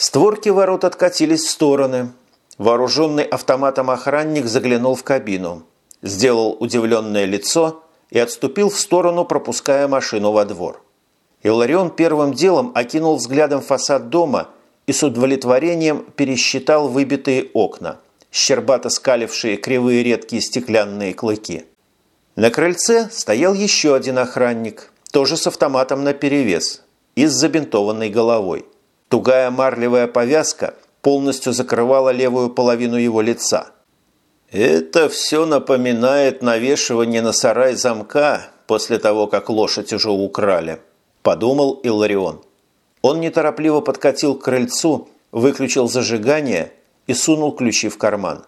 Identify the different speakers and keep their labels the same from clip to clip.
Speaker 1: Створки ворот откатились в стороны. Вооруженный автоматом охранник заглянул в кабину, сделал удивленное лицо и отступил в сторону, пропуская машину во двор. Иларион первым делом окинул взглядом фасад дома и с удовлетворением пересчитал выбитые окна, щербато скалившие кривые редкие стеклянные клыки. На крыльце стоял еще один охранник, тоже с автоматом наперевес и с забинтованной головой. Тугая марлевая повязка полностью закрывала левую половину его лица. «Это все напоминает навешивание на сарай замка после того, как лошадь уже украли», – подумал Илларион. Он неторопливо подкатил к крыльцу, выключил зажигание и сунул ключи в карман.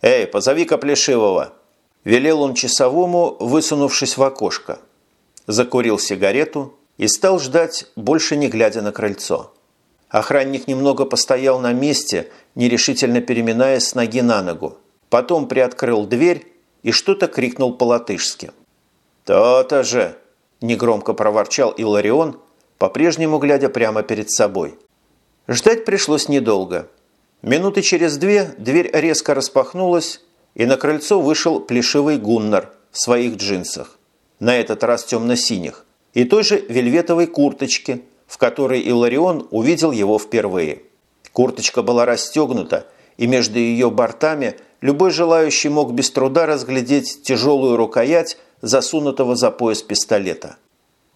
Speaker 1: «Эй, позови-ка Плешивого!» – велел он часовому, высунувшись в окошко. Закурил сигарету и стал ждать, больше не глядя на крыльцо. Охранник немного постоял на месте, нерешительно переминаясь с ноги на ногу. Потом приоткрыл дверь и что-то крикнул по-латышски. «То-то же!» – негромко проворчал Иларион, по-прежнему глядя прямо перед собой. Ждать пришлось недолго. Минуты через две дверь резко распахнулась, и на крыльцо вышел плешивый гуннар в своих джинсах, на этот раз темно-синих, и той же вельветовой курточке – в которой Иларион увидел его впервые. Курточка была расстегнута, и между ее бортами любой желающий мог без труда разглядеть тяжелую рукоять засунутого за пояс пистолета.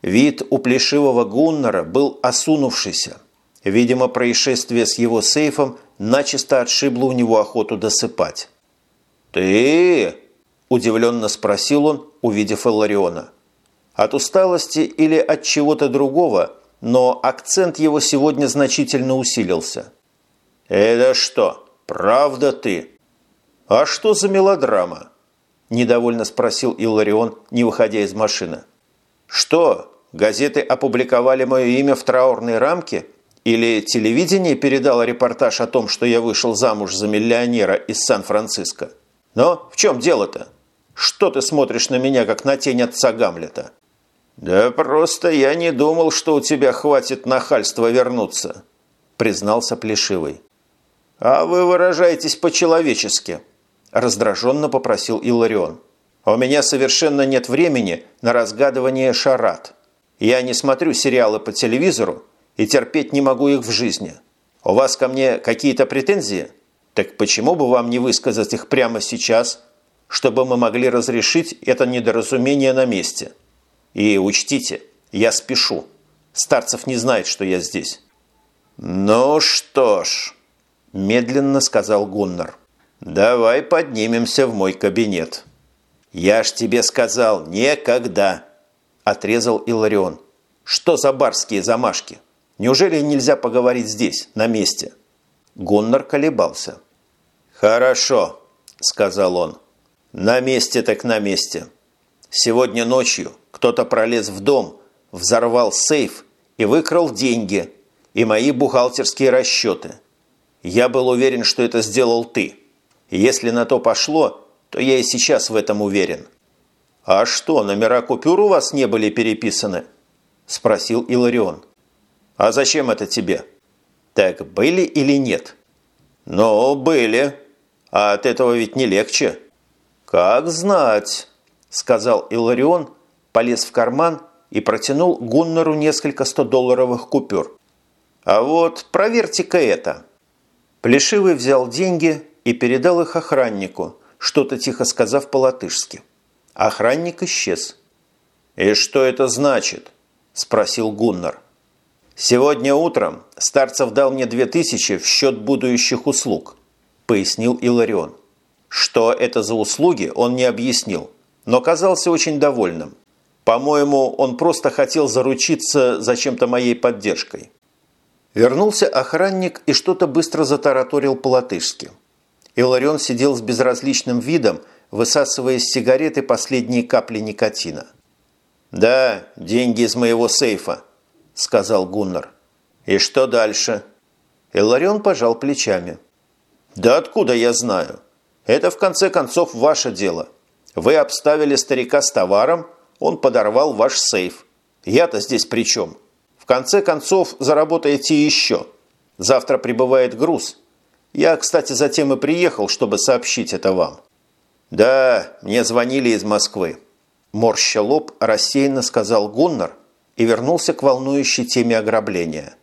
Speaker 1: Вид у плешивого Гуннера был осунувшийся. Видимо, происшествие с его сейфом начисто отшибло у него охоту досыпать. «Ты?» – удивленно спросил он, увидев Эллариона. От усталости или от чего-то другого – но акцент его сегодня значительно усилился. «Это что, правда ты?» «А что за мелодрама?» – недовольно спросил Илларион, не выходя из машины. «Что, газеты опубликовали мое имя в траурной рамке? Или телевидение передало репортаж о том, что я вышел замуж за миллионера из Сан-Франциско? Но в чем дело-то? Что ты смотришь на меня, как на тень отца Гамлета?» «Да просто я не думал, что у тебя хватит нахальства вернуться», – признался Плешивый. «А вы выражаетесь по-человечески», – раздраженно попросил Иларион. «А у меня совершенно нет времени на разгадывание шарат. Я не смотрю сериалы по телевизору и терпеть не могу их в жизни. У вас ко мне какие-то претензии? Так почему бы вам не высказать их прямо сейчас, чтобы мы могли разрешить это недоразумение на месте?» И учтите, я спешу. Старцев не знает, что я здесь». «Ну что ж», – медленно сказал Гуннар, – «давай поднимемся в мой кабинет». «Я ж тебе сказал, никогда», – отрезал Иларион. «Что за барские замашки? Неужели нельзя поговорить здесь, на месте?» Гуннар колебался. «Хорошо», – сказал он. «На месте так на месте. Сегодня ночью кто-то пролез в дом, взорвал сейф и выкрал деньги и мои бухгалтерские расчеты. Я был уверен, что это сделал ты. Если на то пошло, то я и сейчас в этом уверен. «А что, номера купюр у вас не были переписаны?» – спросил Иларион. «А зачем это тебе?» «Так были или нет?» «Ну, были. А от этого ведь не легче». «Как знать», – сказал Иларион полез в карман и протянул Гуннеру несколько 100-долларовых купюр. «А вот проверьте-ка это». Плешивый взял деньги и передал их охраннику, что-то тихо сказав по-латышски. Охранник исчез. «И что это значит?» – спросил Гуннер. «Сегодня утром Старцев дал мне две тысячи в счет будущих услуг», – пояснил Иларион. Что это за услуги, он не объяснил, но казался очень довольным. По-моему, он просто хотел заручиться зачем-то моей поддержкой. Вернулся охранник и что-то быстро затараторил по-латышски. Иларион сидел с безразличным видом, высасывая из сигареты последние капли никотина. «Да, деньги из моего сейфа», – сказал Гуннар. «И что дальше?» Иларион пожал плечами. «Да откуда я знаю? Это, в конце концов, ваше дело. Вы обставили старика с товаром, он подорвал ваш сейф. Я-то здесь при чем? В конце концов, заработаете еще. Завтра прибывает груз. Я, кстати, затем и приехал, чтобы сообщить это вам». «Да, мне звонили из Москвы». Морща лоб рассеянно сказал Гуннар и вернулся к волнующей теме ограбления.